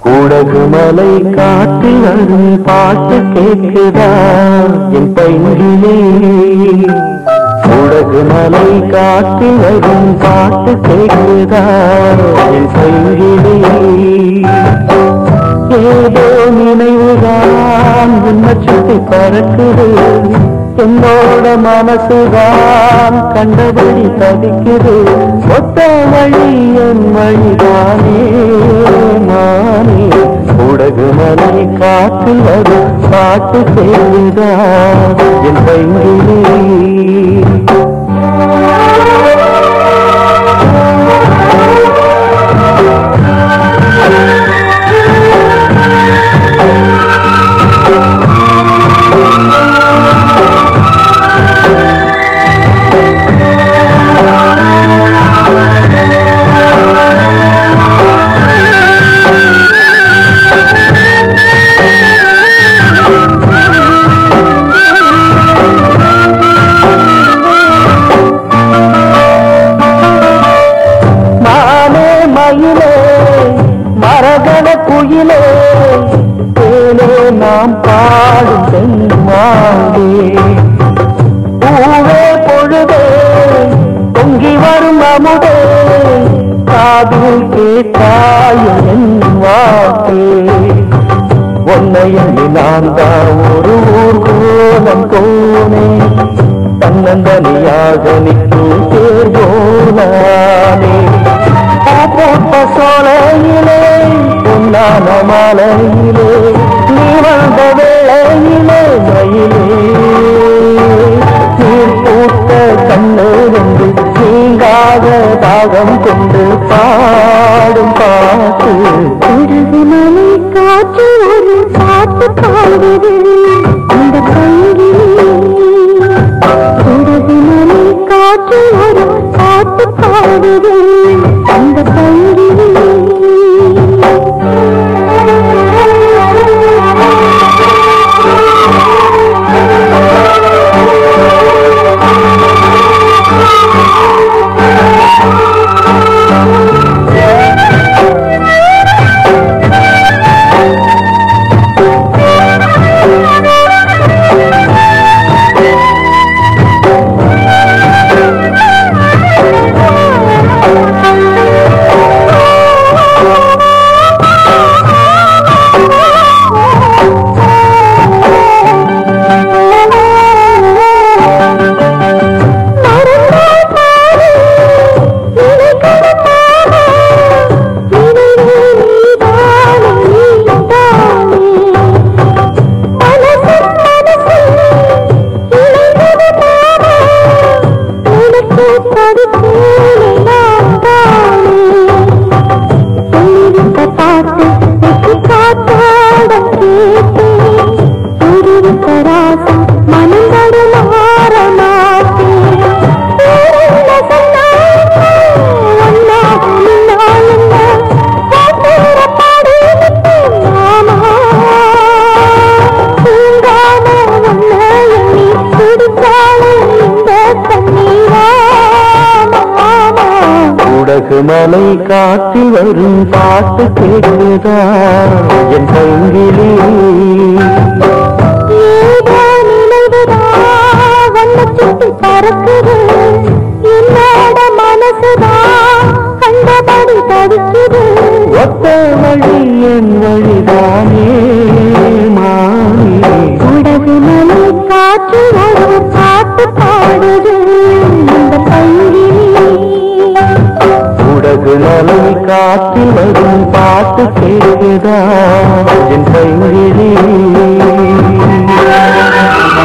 கூடகு மலை காட்டில் வரும் பாட்டு கேட்குதா என் பைங்கிலே கூடகு மலை காட்டில் வரும் பாட்டு கேட்குதா என் பைங்கிலே ஏதோ நினைவுதான் உன்னை சுற்றி பறக்குது. என்னோட மனசுதான் கண்டபடி தவிக்குது. ஒத்த வழி என் வழிதானே மானே உடகு மலை காற்றில் வரும் பாட்டு செய்தா என் கையிலே. மரகத குயிலே தேனே நாம் பாடும் தென்மாவே பூவே பொழுதே பொங்கி வரும் அமுதே காதில் கேட்டாயும் என் வாக்கே உன்னை எண்ணி நான் தான் ஒரு ஊர் கோலம் கோனே தன்னந்தனியாக நிற்கும் தேர்வோனானே பூப்ப சோலையிலே பொன்னான மாலையிலே நீ வந்த வேளையிலே மயிலே. நீர் பூத்த கண்ணு நீங்காத தாகம் கொண்டு பாடும் பாட்டு. இறுதி மணி காற்று ஒரு பாட்டு பாடுது. அந்த கையிலே காற்று ஒரு பாட்டு பாடுது. Oh, மலை காற்றில் வரும் பாட்டு கேட்குதா? என் பைங்கிலே பறக்குது. என்னோட மனசுதான் கண்டபடி தவிக்குது. ஒத்த வழி என் வழிதானே. காற்றில் வரும் பாட்டு கேட்குதா என் கையிலே